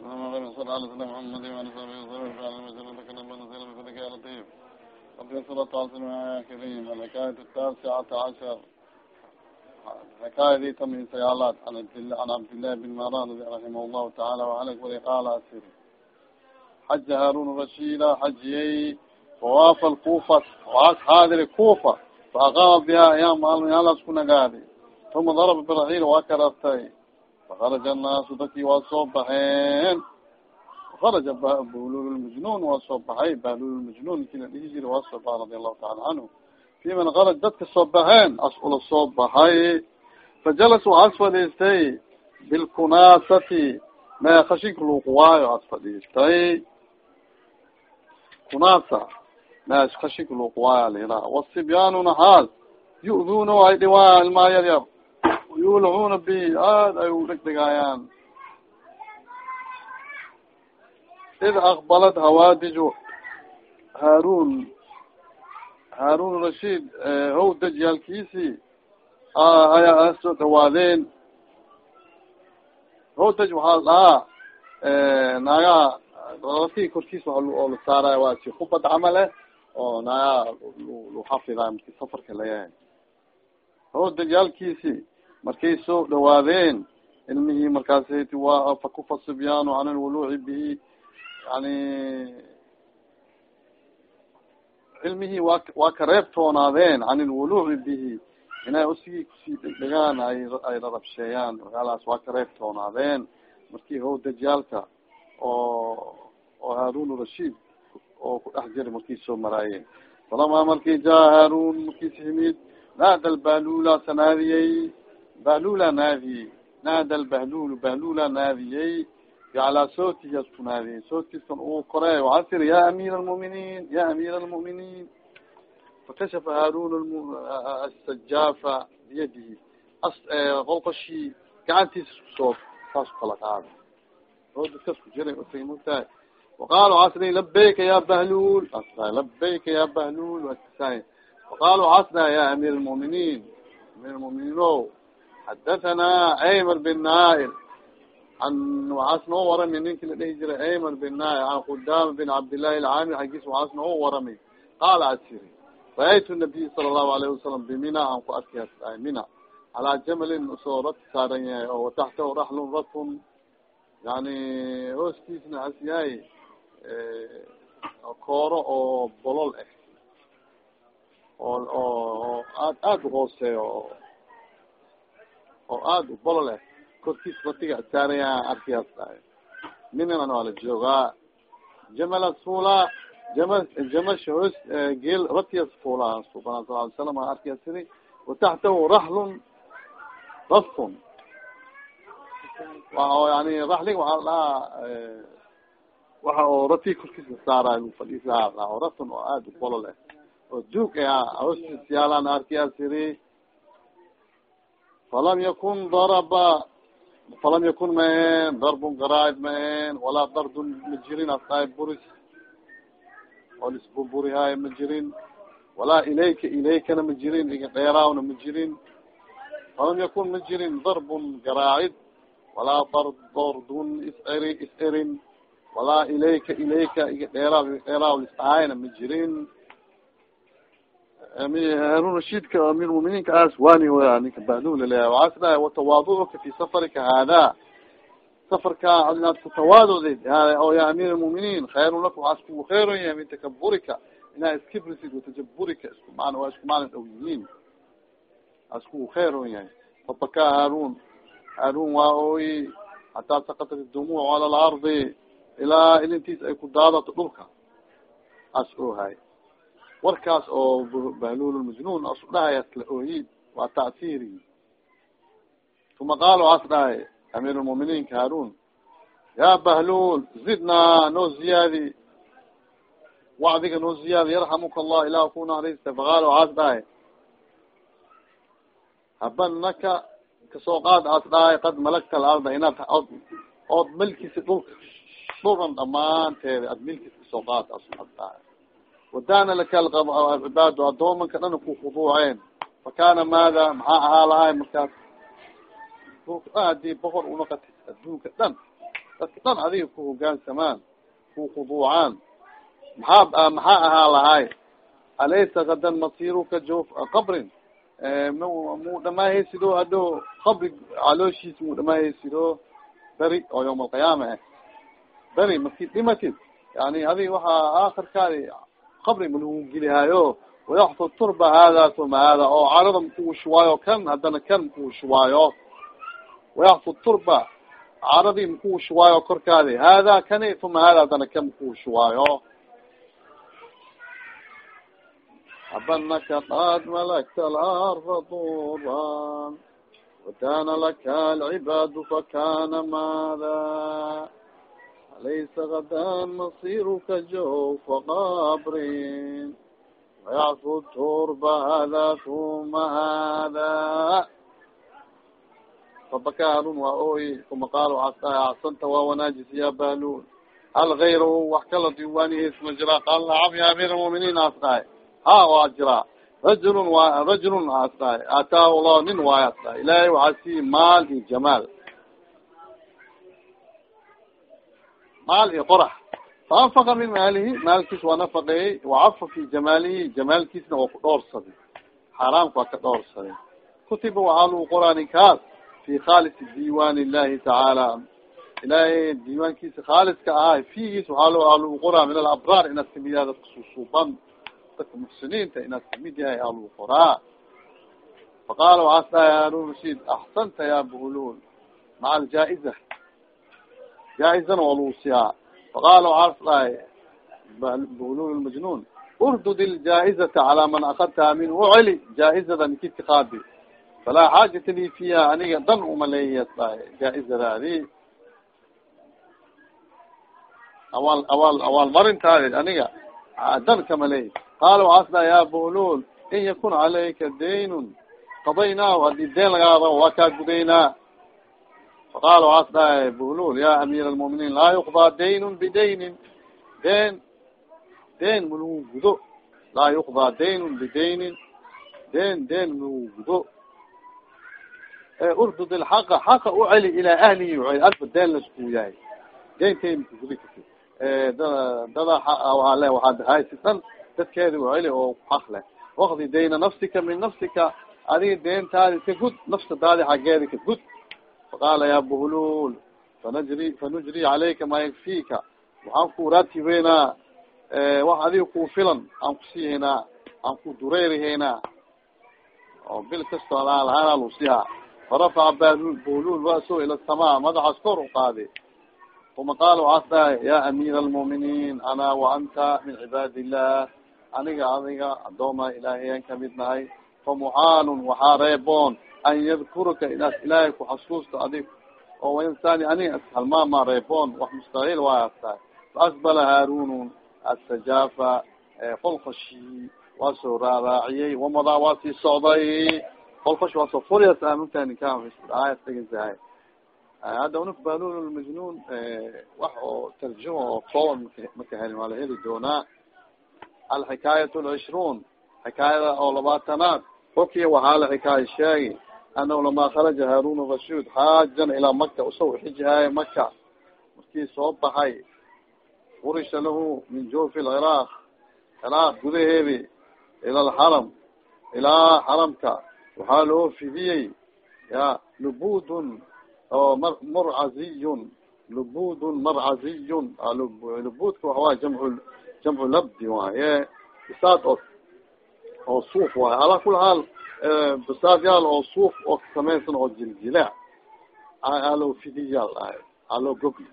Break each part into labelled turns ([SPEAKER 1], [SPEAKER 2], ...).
[SPEAKER 1] صلى على سيدنا محمد وعلى صحبه وسلم فعلى المسلم تكلم بنزل بفضلك يا لطيف رب يسر التواصل يا كريم الحكاية التاسعة عشر الحكاية دي تم سيالات عن عن عبد الله بن ماران رحمه الله تعالى وعليك ولي قال أسير حج هارون الرشيد حجيي وواف الكوفة وعاش حاضر الكوفة فأقام بها أيام مالميالا سكنا قادي ثم ضرب برحيل وكرتي haraja annaasu dadkii waa soo baxeen haraja bahlul majnuun waa soo baxay bahlul majnuun ki la dhihi jira waa soo baxay radi allahu taala canhu fi man haraj dadka soo baxeen as ula soo baxay fajalas waxaas fadhiistay bilkunaasati mee khashinka luuqwaayo as fadhiistay kunaasa mees khashinka luuqwaayo lairaa wasibyaanu naxaas yu'duuna ay dhiwaan ilmaayar yar yar yulcuna bi aad ay u dhegdhegaayaan id aqbalad hawaadiju haarun haarun rashid how dajyaalkiisii ayaa soo dhawaadeen how daj waxaa dhahaa naagaa rafii korkiis oo la saaraya waa si kubad camal eh oo naagaa lu xafidaay marki safarka layahay how dajyaalkiisii markay soo dhawaadeen. Ilmihii markaasati waa fakufa sibyaanu can lwuluuci bihi yani cilmihii waa waa ka reebtoonaadeen can lwuluuci bihi. Inay usigii ku sii dhegdhegaan ay rarabsheeyaan. Magaalaas waa ka reebtoonaadeen markii how dajyaalka oo oo haarun rashid oo ku dhex jira markii soo maraayeen. Falamaa markii jaa haarun markiis himid naada lbalula sanaadiyey bahlula naadiyey naada lbahlul bahlula naadiyey calaa sootihi asku naadiyey uu koray tiri ya amiir almuminiin ya amiir almuminiin fakashafa haarun asajaafa biyadihi qolqoshii gacantiisa isku soo saas kala qaada oo dadka isku jiray utay mugtahay waqaala waxaa tiri labayka ya bahlul labayka ya bahlul waskasaay waqaala waxaa tiraha ya amiir almuminiin amiir almuminiin o xadathana aymar bin nail an waxaas noo warami ninki la dhihi jiray aymar bin nail an qudama bin cabdillahi alcaamir xaggiis waxaas noo warami qaala asiri ra'aytu nabiy sala allahu alayhi wasalam bimina aan ku arkay mina calaa jamalin u soo rad saaran yahay oo wataxtahu raxlun ratun yani hoostiisna as yahay kooro oo bolol ah oo oo aad aada uhooseeyo oo aada bolol ah korkiis ratiga saaraya arkiyaas dhahay minana waa la joogaa. Jamalas fuulaa jama jamasha hoos geel ratiyas fuulaa subana sal ly salam arkiya sidi wataxtahu raxlun rafun wa yani raxlig waxaa la dhahaa waxa oo rati korkiisa saarayo lu fadhiisaa oo rafun oo aada u bolol ah oo duug a hoostiis yaalaan arkiyaa siri falam yakun daraba falam yakun mahen darbun garaacid mahen walaa dardun ma jirin asdaay buris oo lisburburihaayo ma jirin walaa ilayka ilaykana ma jirin iga dheeraawna ma jirin falam yakun ma jirin darbun garaacid walaa dar dardun iseri is-erin walaa ilayka ilayka iga dheeraaw iga dheeraaw lisdhaayna ma jirin harun rashidka amir muminiinka aas wani waya ninka bahlula leya waxaas dhahay watawaaducuka fi safarika hada safarka inaad kutawaaducdid o ya amir lmuminiin khayrun laka waxaa iskugu kheyron yahay min takaburika inaa iskibrisid watajaburika isku man waa isku maalin dhow yihiin aa iskugu kheyron yahay fabaka harun harun waa ooyi hataa sakatat dumuc cala lardi ilaa ilintiis ay ku daadato dhulka as oohay warkaas oo bahlul majnun asu dhahay asla ooyi waa ta'siri uma qaal as dhahay amiir lmuminiinka harun ya bahlul zidna noo ziyaadi. Wacdiga noo ziyaadi yarxamuka allah ilah ku naxariista faqaal as dhahay habanaka ka soo qaad as dhahay qad malagta alarda inaad od ood milkisi dhulka dhulkan dhamaanteeda ad milkis ka soo qaad as dhahay wadana laka cibaadu adoomanka dhana ku khuduuceen fakana maada maxaa ahaa lahay markaas dhan haddii boqor unaqatid adduunka dhan dadka dhan adiga ku hogaansamaan ku khuduucaan maxaa maxaa ahaa lahay alaysa kadan masiruka jof qabrin m mu dhamaahaysido hado qabri calooshiis mu dhamaahaysido beri oo yawm alqiyaama ah beri maki dhimatid yani adi waxaa aakirkaadi qabri malagu gelihaayo wayaxfu turba hada uma hada oo carada makuu shuwaayo kan haddana kan makuu shuwaayo. Wayaxfu turba caradii makuu shuwaayo korkaadi. Hada kani uma hada haddana kan makuu shuwaayo. Abanaka qad malakta alarda duran wakana laka alcibaad fakana mada laysa kadan masirka jawfa qabrin وyacfu turba hada uma hada fabaka harun waa oy kumaqaal axsanta waa wanaajis ya balun hal غayr wax kala diiwaanihiis ma jira qaal nacam ya amir muminiin aas dhahay ha waa jira rajul wa rajul aas dhahay ataahu lah nin waay aas dhahay ilahay waxaa sii maal iyo jamaal maal iyo qorax faanfaqa min maalihi maalkiis waa nafaqeeyey wacafa fi jamaalihi jamaalkiisna waa ku dhoorsaday xaaraamka waa ka dhoorsaday kutiba waxaa lagu qoraa ninkaas fi khaalisi diiwan illahi tacaala ilaahay diiwaankiisa khaaliska ahaa fiigiis waxaa lo aa lagu qoraa min alabraar inaad ka mid yahay dadka susuuban dadka muxsiniinta inaad ka mid yahay aa lagu qoraa faqaala waxaas dhahay harun rashid axsanta ya buhulul maca aljaa-iza jaa-izana waa lagu siyaa faqala waxaas dhahay bulul majnun urdud iljaa'izata calaa man akadtaha min uceli jaa-izada nikidka qaadi falaa xaajata li fiiha aniga dan uma leeyas dhahay jaa-izadaadi awaal awaal awaal marintaadi aniga dan kama leey qaala waxaas dhahay ya bulul in yakun calayka daynun qadaynaahu haddii deen lagaado waa kaa gudaynaa faqala waxaas dhahay bulul ya amiir almuminiin laa yuqdaa daynun bidaynin den den malagu gudo laa yuqdaa daynun bidaynin den den malagu gudo urdud ilxaqa xaqa u celi ilaa ahlihi uceli alba den lasku yahay dentay makagudi karti dada dada le waxaad haysi dhan dadkeeda uceli oo xaq leh wakdi dayna nafsika min nafsika adiga deentaadi ka gud nafsadaadi xaggeeda ka gud faqaala ya buhlul fanajri fanujri calayka maa yakfika waxaan ku raatibeynaa wax adiga ku filan aan kusiihaynaa aan ku dureerihaynaa oo bil kasto alaan lahaana lusihaa farafaca buhlul ra'so ila samaa madaxaas kor u qaadi uma qaala waxaas dhahay ya amiir almu'miniin ana wa anta min cibaadi illah aniga adiga adooma ilaahayan ka mid nahay famuxaalun waxaa reeboon an yadkuraka inaad ilaahay ku xasuusto adig oo insani anig halmaama reeboon wax mustahiil waay tahay faasbala haarunun astajafa kolfashi waa soo raaraaciyey wamadaa waa sii socday kolfash waa soo furias amugta ninka aayas dhegeysahay hadda unuk balul majnun wax oo tarjuma oo kooban maka helin waa la heli doonaa alxikaayat lcishruun xikaayada oo labaatanaad kolkii waxaa la xikaaya sheegi anahu lama kharaja harun rashid xaajan ilaa maka u soo xijihaaya maka markii soo baxay furisha lahu min jofi lciraaq ciraaq gudaheedi ila alxaram ilaa xaramka waxaa loo fidiyey ya lubudun oo m murcaziyun lubudun marcaziyun lubudka waxawaay jamcu jamcu labdi waaye isaad oo oo suuf waaye ala kula basaadyaal oo suuf oo kasamaysan oo jiljilaac aloo fidiyaal ahay aloo gobli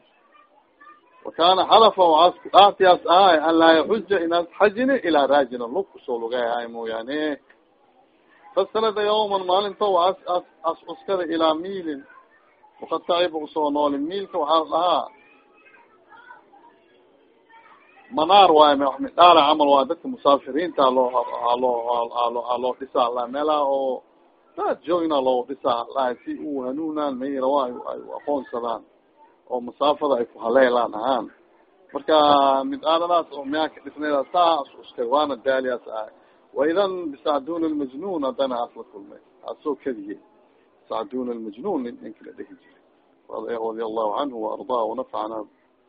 [SPEAKER 1] wakana xalafa waxaas dhaartiyaas ahay an laa yaxuja inaas xajini ilaa raajina lug ku soo lugayahay mooyaane fasanada yawman maalinta as as cuskada ilaa miilin wakad taciba u soo nooli miilka waxaa dhahaa manaar waayo midhaara camal waayo dadka musaafiriinta loo aloo alo aloo dhisaa la meelaha oo daad joogna loo dhisaa laha si u hanuunaan mayrawa ay aqoonsadaan oo masaafada ay ku haleelaan ahaan. Marka midhaaradaas oo miyaanka dhisnayda saas uskay waana daaliyaas ahay waidan bisacdun almajnun haddana aas la kulmay. Aas soo kadiyey sacdun almajnun nin ninka la dhehi jiray radia allahu canhu waardah wanafacana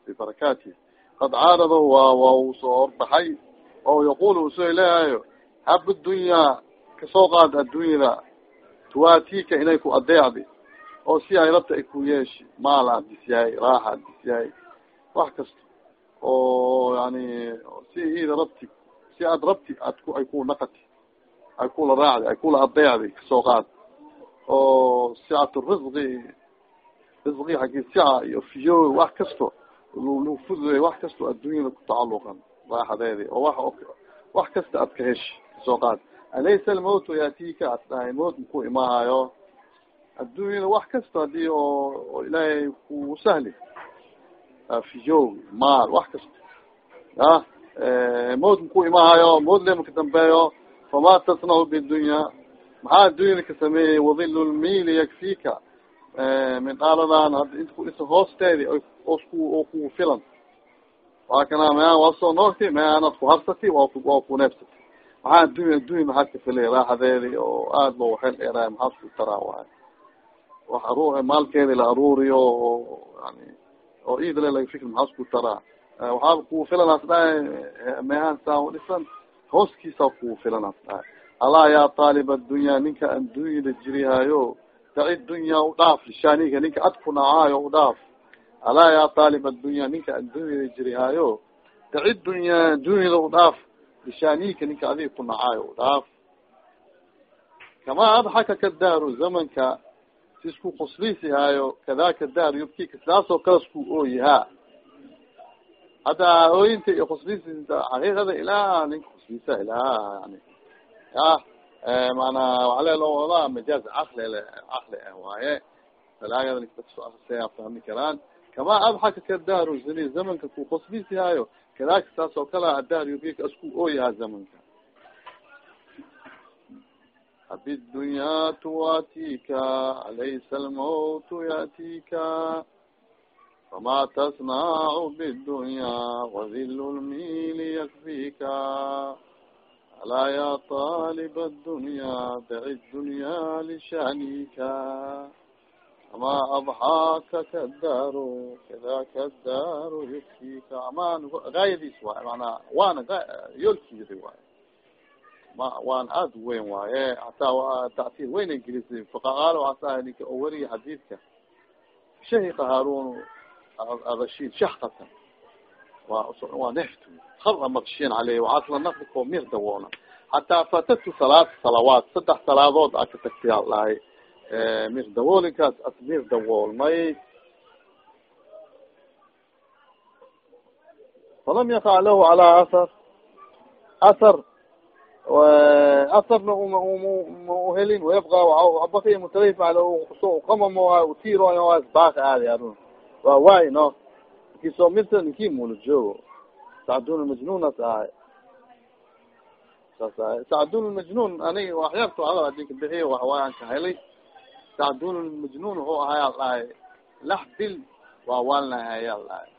[SPEAKER 1] bibarakaatih qad caaradahu waa waa uu soo horbaxay oo yaqul u soo leeyahayo hab dunyaa ka soo qaad addunyada tuwatika inay ku adeecdi oo si ay rabta ay ku yeeshi maal adis yahay raaxa adis yahay wax kasta oo yani si ida rabti si aad rabti ad ku ay ku naqati ay kula raacdi ay kula adeecdi ka soo qaad oo sicatu risqi risqi xaggi sica iyo fiyo wax kasto fududay wax kasto addunyada kutacaluqan raaxadeedi oo wa wax kasta ad ka heshi ka soo qaad. Alaysa almawtu yatika ad dhahay mawt maku imaahayo. Addunyada wax kasta haddii oo ilaahay ku sahli fiyo maal wax kasta a mawt maku imaahayo mawt le dambeeyo fama tasnacu bidunya maxaa addunyada ka sameeyey? Wadilu lmili yakfika min dhaaladan hadda inta kudhisa hoosteedi ku filan. Waa kana ma waa soo noogti ma anad ku harsati waa ku waa ku neebsati maxaa addunya addunya maxaad ka filay raaxadeedi oo aad loo xel dheeraay maxaad ku taraa waay wax aru maalkeedi la aruuriyo oo yani oo iidale laga fikr maxaas ku taraa waxaa ku filanaas dhahay mehan saa dhisan hooskiisa ku filanaas dhahay allah yaa taalib addunya ninka addunyada jirihaayo daci dunya u dhaaf lishaaniga ninka ad ku nacaayo u dhaaf. Alaa yaa taalib addunya ninka addunyada jirihaayo daci dunya addunyada u dhaaf lishaaniika ninka adiga ku nacaayo u dhaaf. Kamaa adxaka kadaaru zamanka si isku qusliisihaayo kadaka daar yubkika sidaasoo kale isku ooyihaa hadda ooyinta iyo qusliisinta xaqiiqada ilaa ninka qusliisa ilaa yani ya manaa waxale loo wadaa majaaz caqli caqli ah waaye. Balaagadan isay afahmi karaan. Kamaa abxakaka dahru zini zamanka ku qosbisihaayo kadalika saas oo kale ah adahar yurgika isku ooyaha zamanka. Abi dunyaa tuwatika alaysa almawtu yatika famaa tasnacu bidunya wadilu lmili yakfika يا طالب الدنيا دع الدنيا لشأنيك أما أضحاك كالدار كذاك الدار يكفيك أما غاية دي سواء معناها وانا يلكي رواية ma waan aad weyn waaye hataa tacsiir weyn ingilisay faqaal asaa ninka oo weriya xadiidka shahiqa haarun arashid shahqatan wa waa neft hara makshiin caleyh waxaasla nafdi koo mir dawoona. Hataa fatatu salaad salawaat saddex salaadood a ka tagtay al dhahay mir dawoolinkaas as mir dawoolmay falam yaqa lahu calaa athar athar asarna ma uhelin wayabqa baki mutalif ale qamamo utiiro bak aadi arun waa waay no kiso mirta ninki muna joogo sacdun majnunas ahay saas ahay sacdun majnun anig waxyarto adal adinka bixiy waxwaay an ka helay sacdun majnun wuxuu ahay al dhahay lax bil waa waalnahay al dhahay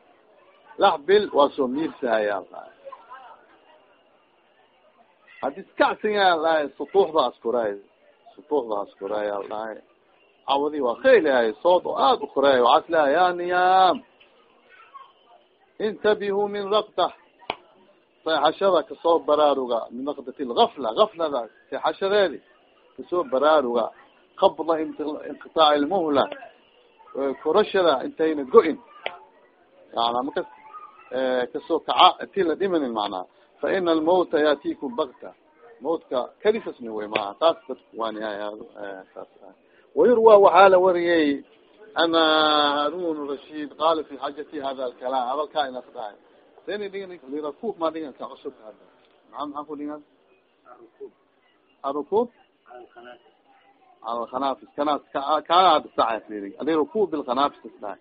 [SPEAKER 1] lax bil waa soo miirsahay al dhahay haddii iskacsiga dhahay sutuuxda askuraay sutuuxda askuraay al dhahay cawadi waa khaylahay sood oo aada ukuraay waxaas lehay ya niyaam intabihuu min rakta seexashada ka soo baraaruga min rakdati lgafla gaflada seexashadeedi ka soo baraaruga qabla inqitaac lmuhla korashada intayna go-in yana makas ka soo kaca ti la dhimanin macnaha faina almawta yaatikum bakta mawtka kadisasni wey maa taas dadku waanihay saas wayurwa waxaa la wariyey ama harun rashid qala fi xajati hada alkalaam hadalkaa inasdhahay lirakuub ma dhigan ka cusub hada maa maxaa ku dhigan arukuub alkhanafis kanas kaad saca lirakuub bilkhanafis isdhahay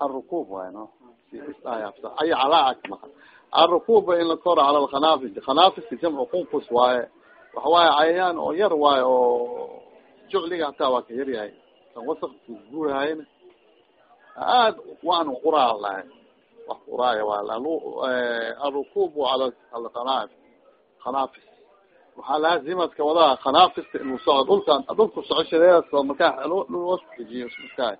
[SPEAKER 1] arukuub waay no ay calaaca alrukuub in la koro cala lkhanafis khanafis jamcu qunqus waaye waxawaaye cayayaan oo yar waaye oo jucliga hataa waa ka yar yahay. Kan wasaq guurahayna aad waanu quraa lahay wax quraaya waa alrukubu ala alkhanafis khanafis waxaa laazimaad ka wadaa khanaafista inuu soco dhulkan dhulku socoshadeedas markaa loosudejiyo markaa.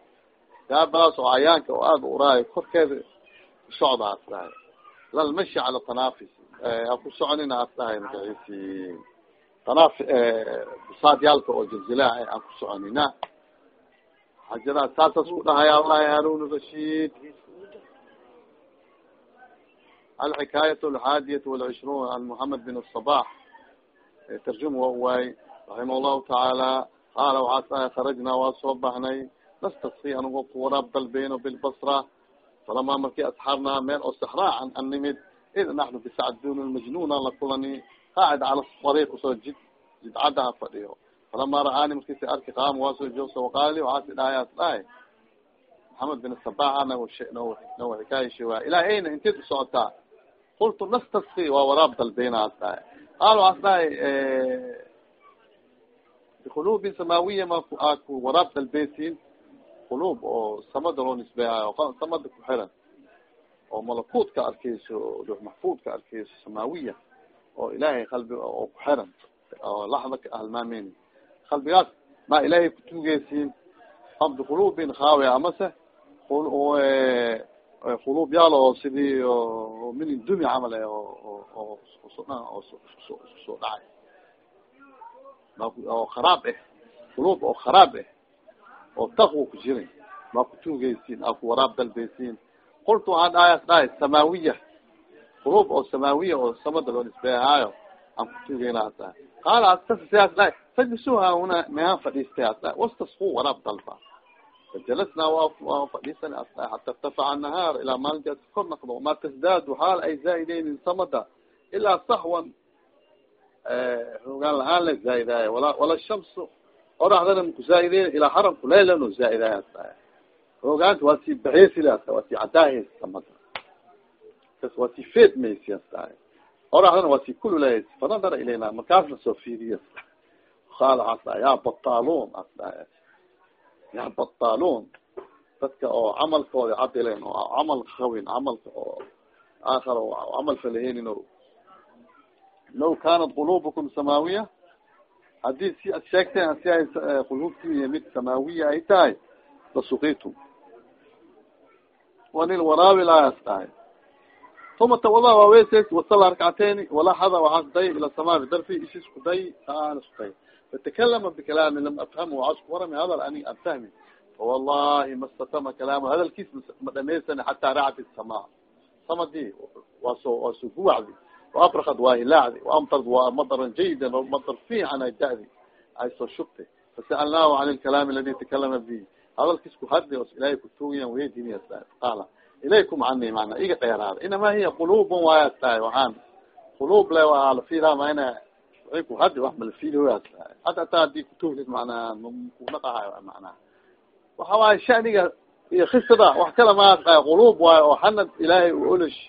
[SPEAKER 1] Daabadaas oo cayaanka oo aada uraayo korkeeda socdaas dhahay lalmashi cala tanaafis ha ku soconina as dhahay magaciisi tanaaf busaadyaalka oo jilzilaa aan ku soconina xajada saasas ku dhahaya allahi harun rashid alxikaayat alxaadiyat walcishruun an mohamed bin asabax tarjum wa waay raximah llahu tacaala qaala waxaas dhahay kharajnaa waa soo baxnay nastasqi anigoo ku waraab dalbeyno bilbasra falamaa markii asxaabnaa meel oo saxraa an id naxnu bisacdun majnuna la kulani qaacid cala ariiq u soo jid jidcadaha fadhiyo falamaa ra'aani markiisi arki qaam waa soo joogsa waqaali waxaasi dhahayaas dhahay maxamed bin sabaxa naw xikaayashe waa ilaa ayna inteed u socotaa qultu nastasqi waa waraab dalbeynaas dhahay qaal waxaas dhahay biquluubin samaawiya ma aa ku waraab dalbeysiin quluub oo samada loo nisbeehayo samada ku xiran oo malakuutka arkeyso lux maxfuudka arkeyso samaawiya oo ilaahay qalbi oo ku xiran oo laxda ka halmaameyni qalbigaas ma ilaahay kutuugeysiin am biquluubin khaawiya amase quluub yaal oo sidii min dumi camal e oo soo dhacay oo kharaab eh quluub oo kharaab eh oo takwa ku jiray maa kutuugeysiin aa ku waraab dalbeysiin qultu waxaan dhahayaas dhahay samaawiya quluub oo samaawiya oo samada loo nisbeehaayo aan kutuugeyna as dhahay qaala askasias dhahay fajlisuha huna mehaan fadhiistay as dhahay wastasku waraab dalba fajalasnaa waa fadhiisan as dhahay xata irtafaca nahaar ilaa maalinti as kor naqdo ma tasdaadu xaal ay zaaideynin samada ilaa saxwan hoogaan lahaan la zaaidaayo wala wala shamsu oraxdana makuzaaideyn ilaa xaramku leylano zaaidaayo as dhahay hoogaanta waa sii baxeysile as waa sii cadaaheys samada kas waa sii feedmaysi as dhahay oraxdana kululahays fanadara ilayna markaasna soo fiiriya qaala as dhahay ya bataaluun as dhahay ya bataaluun dadka oo camalkooda cadilen oo camal hawin camalka oo aakhar oo camal falaheenin o law kanat qulubukum samaawiya haddii si ad sheegteen si ay quluubtii mid samaawiya ay tahay lasuqitum wanil waraabi laas tahay uma tawada waa weses wasala rakcateyni walaxada waxaas day ila samaa bidarfi ishis ku day aan isku day. Fatakalama bikalaami lam afhamu waxaa isku warami hadal ani an fahmi fawallahi ma statama kalaam hadalkiis ma dhamaysani xataa racdi samaa. Samadii waa soo waa soo guwacdi waabrakad waa hilaacdi waamtard waa madaran jayidan o madar fiican ay da'di ay soo shubtay fasa'alnaahu can lkalaami aladi takalama bi hadalkiis ku hadli os ilaahay kutuugiyan weydiniya qaala ilaykum cani mana iga dheeraada inama hiya quluubun waayas tahay waxaan quluub le maina way ku hadli wax malafili waas tahay hata ataa haddii kutuugtid macnaa kunaqahayo macnaha waxa waaye shaniga iyo khisada wax kala maas tahay quluub waayo oo xanad ilaahay u olish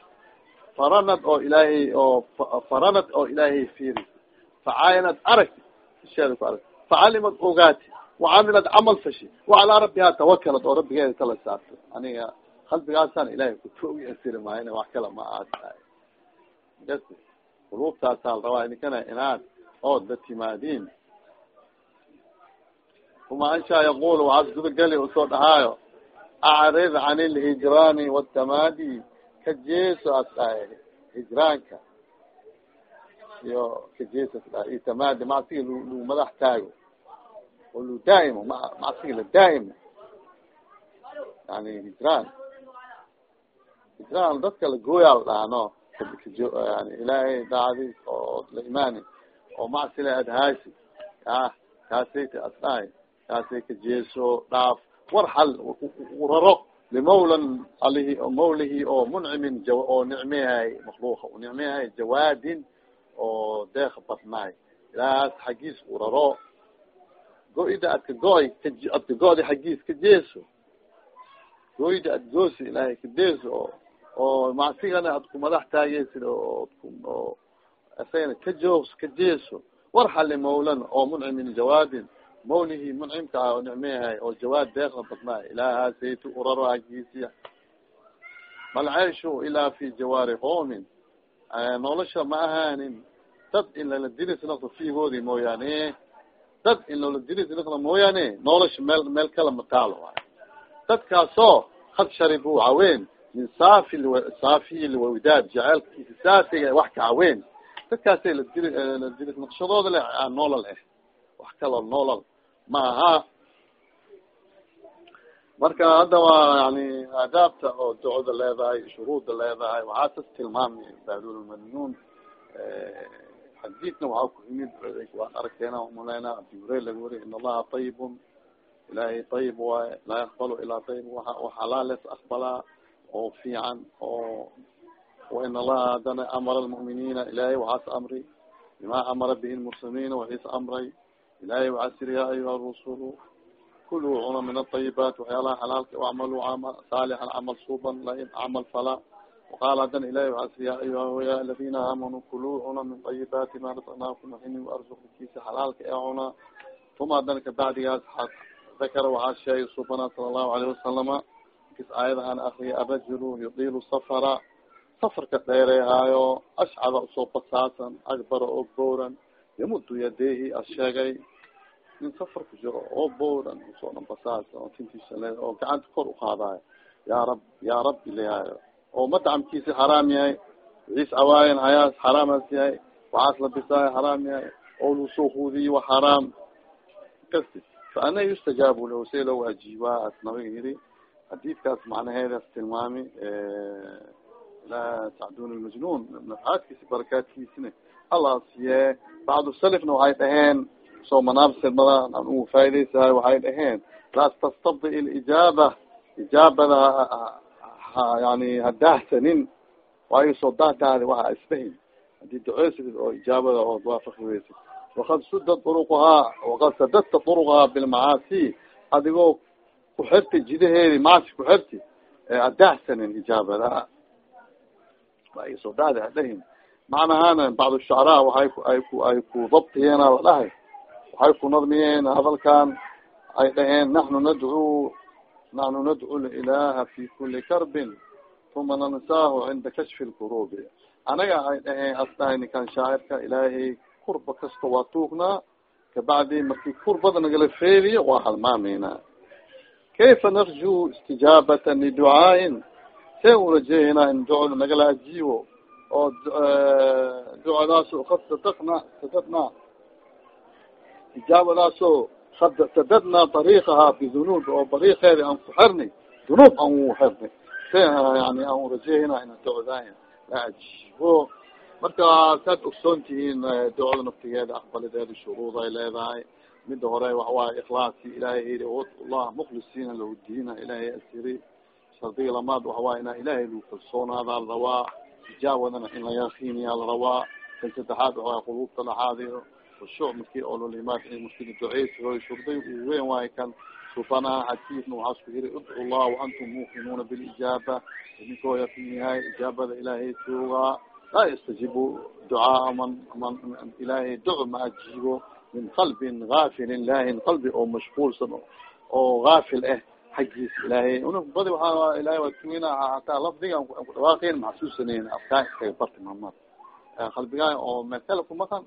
[SPEAKER 1] faranad oo ilaahay oo faranad oo ilaahay fiiri facaayanad aragti isheeda ku aragti facalimad ogaati wacamilad camal fashi wacalaa rabbihaa tawakalad oo rabbigeeda tala saarto aniga qalbigaasaan ilaahay kutoogiya tiri maayna wax kala ma aad tahay gas quluubtaasaa la rabaa idinkana inaad ood la timaadiin uma anshaa yaqul waxaas gudagali u soo dhahaayo acrid can ilhijraani watamaadi ka jeeso as dhahay hijraanka iyo ka jeeso as dhahay iyo tamaadi macsiga lu madax taago oo lu daa'imo ma macsiga la daa'imo yani hijraan hijraan dadka la gooyaa la dhaano yani ilaahay daacadiis oo la imaani oo macsila adhaasi ah kaasayta as dhahay kaasay ka jeeso dhaaf war hal raro limawlan alihi mawlihi oo muncimin oo nicmeyahay makluuqa u nicmeyahay jawaadin oo deeq badnaay ilaas xaggiis u raro go-ida adka go-y adka go-da xaggiis ka jeeso go-ida ad goosi ilaahay ka deeso oo oo macsigana ad ku madax taageysid oo asagana ka jeeso. War hali mawlan oo muncimin jawaadin mawlihi muncimka ah oo nicmeyahay oo jawaad deeqna badnaay ilaahasaytu uraro hagiisiya mal ceyshu ilaa fi jawaari qoomin nolosha ma ahaanin. Dad in lala diris noqdo fiigoodi mooyaane. Dad in loola diris noqdo mooyaane nolosha meel meel kala mataalo waay dadkaasoo had sharibu caween min saafi saafiyi lwawdaad jaceelkiisa saafiga wax ka caween dadkaasay ladiri naqshadooda le noolal ah wax kaloo noolal ma aha marka hadda waa yani aadaabta oo ducada leedahay shuruudda leedahay waxaa tas tilmaamay bahlulmadnuun xadiidna waxaa ku yimid waan aragteena umaleyna abi hureyr laga wariy in allaha ayibun ilahay ayib waaye laa yakbalu ilaa ayib waxalaales aqbalaa oo fiican oo wain allaha hadana amara lmu'miniina ilahay waxaas amri bima amara bihi lmuslimiina waxiis amray. Ilahay waxaa siri ya ayuha rusulu kuluu cuna min aayibaat waxyaalaha xalaalka wacmalu saalixan camal suuban lain camal fala. Waqaala hadan ilahi siri ya ayuha aladina aamanuu kuluu cuna min ayibaati ma rasaqnaakum waxini arzuqkiisa xalaalka ee cuna uma hadan kabacdigaas dakara waxaa sheegay subana sala allahu alayhi wasalama kis aayada aan akriya arajulu yudilu safara. Safarka dheereehaayo ashcada u soo basaasan akbara oo bowran yamudu yadehi as sheegay. Nin safar ku jiro oo bowran u soo dhan basaasan oo tintiisa le oo gacanta kor uqaadaayo yaa rab yaa rab ilehaayo oo madcamkiisi xaraam yahay. Wixiis awaayan hayaas xaraamaas yahay. Waxaas labisaayo xaraam yahay. Oo lusoo huudiyi wa xaraam kasi fa ana yustajaabu lahu see loo ajiibaa as nabiga yiri xadiidkaas macnaheedas tilmaami laa tacdun lmajnun nafaadkiisi barakaadkiisina allah siye bacdu salifna waxay dhaheen soo manaabsirmada aan ugu faa'idaysahay waxay dhaheen laa tastabdi lijaaba ijaabada yani hadahsanin waayo soo daahdaadi waxa isfahin haddii duceysid oo ijaabada ood waafaqi weysid wakad suda uruqahaa wakad sadadta uruqahaa bilmacaasi adigoo kuxirti jidaheedi maasi kuxirti adahsanin ijaabada. Waa soo daadi hadhahin macnahana bacd shucaraa waay ay ku ay ku dabtiyeena la dhahay. Waxay ku nadmiyeen hadalkan. Ay dhaheen naxnu nadcuu naxnu nadcu lilaha fi kuli karbin uma nansaahu cinda kashfi lkurubi anaga ay dhaheen as dhahay ninkan shaacirka ilaahay kurba kasta waa tuugnaa. Kabacdi marki kurbada nagala feeriyo waa halmaameyna kayfa narju istijaabata liducaain see u rajeeynaa in ducada nagala ajiibo oo ducadaaso kad sadaqna sadadna ijaabadaasoo kad sadadna dariiqahaa bidunuub oo dariiqeedi aan ku xirnay dunuub aan u xirnay see yani aan rajeeynaa ina ducadaaya la ajiibo marka saad ogsoon tihiin ducada naftigeeda aqbalideeda shuruud ay leedahay mida hore waxawaaye ikhlaaski ilahay yiri allah mukhlisiina lahu diina ilahay asiri shardiga lamaad waxawaaye ina ilahay lagu kalsoonaada la rabaa. Ijaawadana in la yakiiniyaa la rabaa. Kan saddexaad waxawaay quluubta laxaadiyo khushuuc marki oo lolimaad marki duceysi shurday weyn waaye kan subana xadiidna waxaa isku yiri udcu llah waantum muuqinuuna bilijaaba. Idinkoo yakin yahay ijaabada ilaahay toogaa laa yastajibu ducaaa man man ilaahay duco ma ajiibo min qalbin gaafilin laahin qalbi oo mashquulsan oo gaafil ah xaggiisa ilaahay una badi waaa ilahay waa tuwina hataa lafdiga an kudhawaaqeyn maxsuusaneyn afkaa iskaga barti mamad qalbigaa oo meekale kumaqan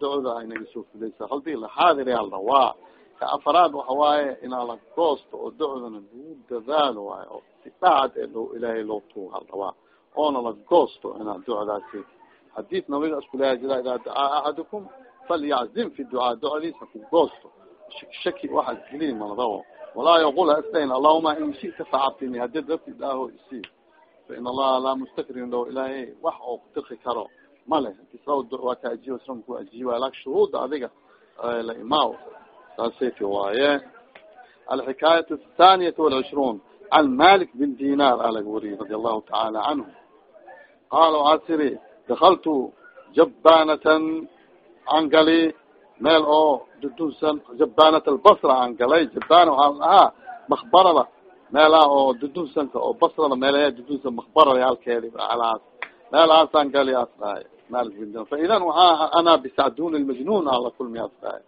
[SPEAKER 1] ducda aynaga soo fulaysa qalbiga laxaadiriyaa la rawaa ka afaraad waxa waaye inaa la goosto oo ducdana lagu dadaalo waayo oo si dhacad ee loo ilaahay loo tuuga rabaa oona la goosto inaa ducdaasi xadiid nabiga iskuleeya jira idaa dacaa axadukum falyaczim fi ducaa ducadiisa ku goosto shaki waxaa gelin malrabo walaa yaqul ha isdahin allahuma in shita facabtini haddii dadki dhaaho isi fain allaha laa mustakrin lo ilaahay wax oo kudiki karo male isra waa ka ajiiba isra ku ajiiba laakiin shuruuda adiga la imaaw saasayki waaye alxikaayat athaniyat walcishruun can malik bin dinar a laga wariyay radi allahu tacaala canhu qaala tiri dakaltu jabbanatan aan gali meel oo dudunsan jabbanat albasra aan galay jabbana waxaa ahaa makbarada meelaha oo dudunsanka oo basrada meelaya dudunsan makbarada halkeedi alaas meelahaasaan gali as dhahay. Malik bin dinar fa idan waxaa ana bisacdun lmajnun ala kulmi as dhahay.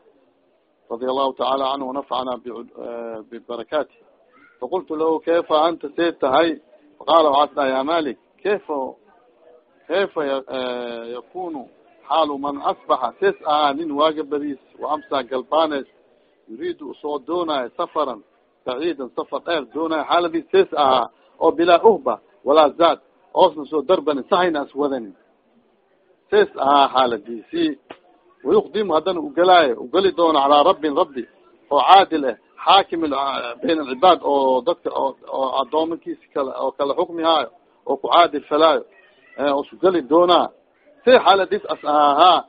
[SPEAKER 1] Radia allahu tacaala canhu wanafacana bibarakati faqultu lahu kayfa anta? See tahay? Faqala waxaas dhahay ya malik kayfa kayfa yakunu xaalu man asbaxa ses ahaa nin waaga badiis waamsaa galbanes yuriidu u soo doonaayo safaran baciidan safar dheer doonaayo xaaladiis ses ahaa oo bilaa uhba walaa zaad oosna soo darbani sahayna as wadanin ses ahaa xaaladiisi wayuqdimu haddana ugelaayo ugali doono calaa rabbin rabbi oo caadil ah xaakim bayn alcibaad oo dadka oo adoomankiisi kale oo kala xukmi haayo oo ku caadil falaayo osu geli doonaa se xaaladiis as ahahaa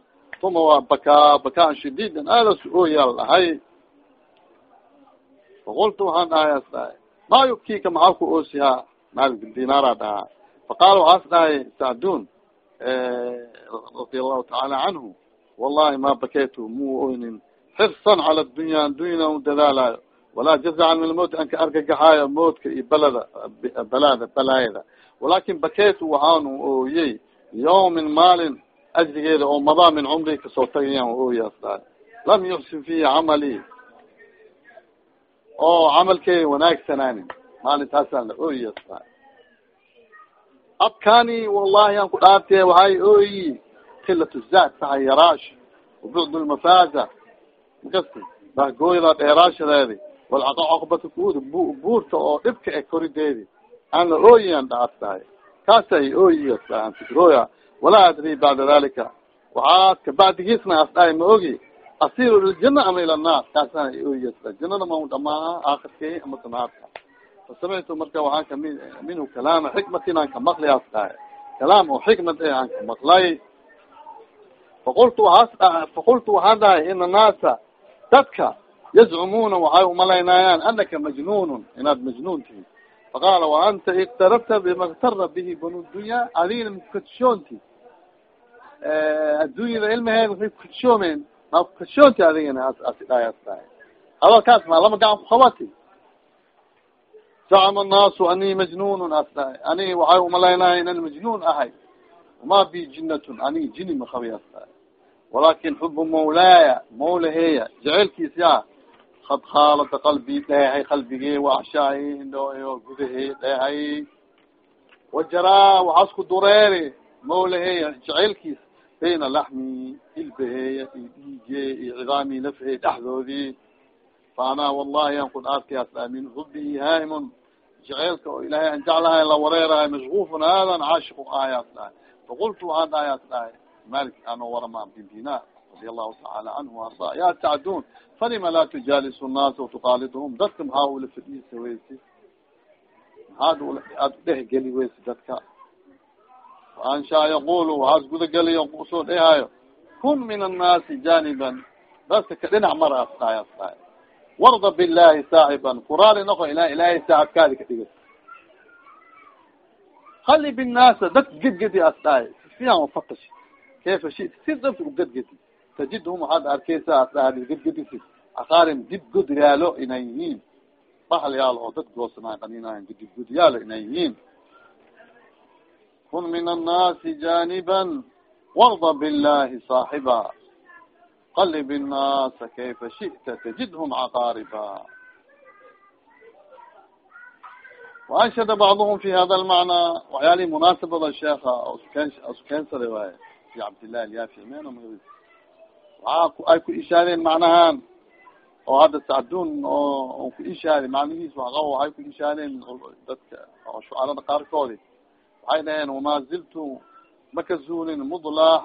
[SPEAKER 1] uma waa bakaa bakaan shadiidan aadasu ooyaal dhahay faqultu waxaan dhahay as dhahay maa yubkiika maxaa ku oosihaa maalik dinaara dhahaa faqaala waxaas dhahay sacdun radia allahu tacaala canhu wallahi ma bakaytu mu oynin xirsan cala dunya dunyana u dadaalayo. Walaa jazacan min lmowt anka argagaxaayo mowtka iyo balada balada balaayada. Walakin bakaytu waxaanu ooyey yawmin maalin ajrigeeda oo madaa min cumri ka soo tagayaan ooyaas dhahay lam yuxsin fihi camali oo camalkeeda wanaagsanaanin maalintaasaan la ooyas dhahay abkani wallahi aan ku dhaartee waxay ooyi kilat zaad tahay yaraash wabucd lmafaaza makasti bahgooyda dheeraashadeedi walcaqbata kuud buurta oo dhibka e korideedi aan la ooyian dhaas tahay kaasay dhahan fikrooya walaa adri bacda dalika waxaas kabacdigiisna as dhahay ma ogi asiru liljana ama ila naar? Kaasana ooyiyas dhahay janada ma dhamaa aakirkay ama sanaadka fasamictu marka waxaan kami minhu kalaama xikmatin aan ka maqli as dhahay. Kalaam oo xikmad e aan ka maqlay. Faqultu faqultu waxaan dhahay ina naasa dadka yazcumuuna waxay umalaynayaan anaka majnunun inaad majnuun tihi faqaala waanta iktarabta bima ktara bihi banu dunya adigna makukatishonti addunyada ilmaheeda waxay kukatishoomen maa kukatishonti adigana as dhahay as dhahay hadalkaas maa lama gacan kuqabati zacama annaasu anii majnunun as dhahay ani waxay u malaynaya inan majnuun ahay wama bi jinatun ani jini makabi as dhahay walakin xubu mawlaaya mawlaheya jaceylkiisa kad khaalada qalbi dheehay qalbigee waacshaay indhooyo gudahey dheehay wajaraa waxaas ku dureeri mawlaheya jaceylkiisa bayna laxmi ilbaheeya iyo dhiigee iyo cidaami nafhey dhexdoodii fa ana wallahi an ku dhaarkayaas dhahay min xubihi haa'imun jaceylka oo ilaahay an jeclahay la wareerahay mashgufun aadan caashiq ahayaas dhahay faqultu waxaan dhahayaas dhahay malik ano warama bin dinar radi allahu tacaala canhu arda ya tacdun falima laa tujaalisu nnaasa watuqaalidhum dadka maxaa ula fadhiisa weysi maxaad aad udhehgeli weysi dadka anshaa yaqulu waxaas gudageliyo u soo dhehaayo kun min annaasi janiban dadka ka dhinac mar as dhahay as dhahay warda billahi saaxiban kuraali noqo ila ilaahay saaxibkaadi ka dhiga hali binnaasa dad gedgedi as dhahay sifiyan ufatash kayfa shit si dabta ugadgedi tajidhum waxaad arkeysaa asdhaadi gadgadisi asaarin gidgodyaalo inay yihiin bahlyaal oo dad goosnaa qaninaayan gidgodyaalo inay yihiin kun min annaasi janiban warda billahi saaxiba qalib innaasa kayfa shi'ta tajidhum caqaariba waanshada bacduhm fi hada lmacnaa waxyaalihii munaasabada sheeka sken isu keensaday waay fi cabdillahi alyafi meno ay ku ishaadeen macnahan. Oo hadda sacdun oo ku ishaade macnihiis waqabo waxay ku ishaadeen dadka shucarada qaarkoodi waxay dhaheen wama ziltu maka zuulin mudlaha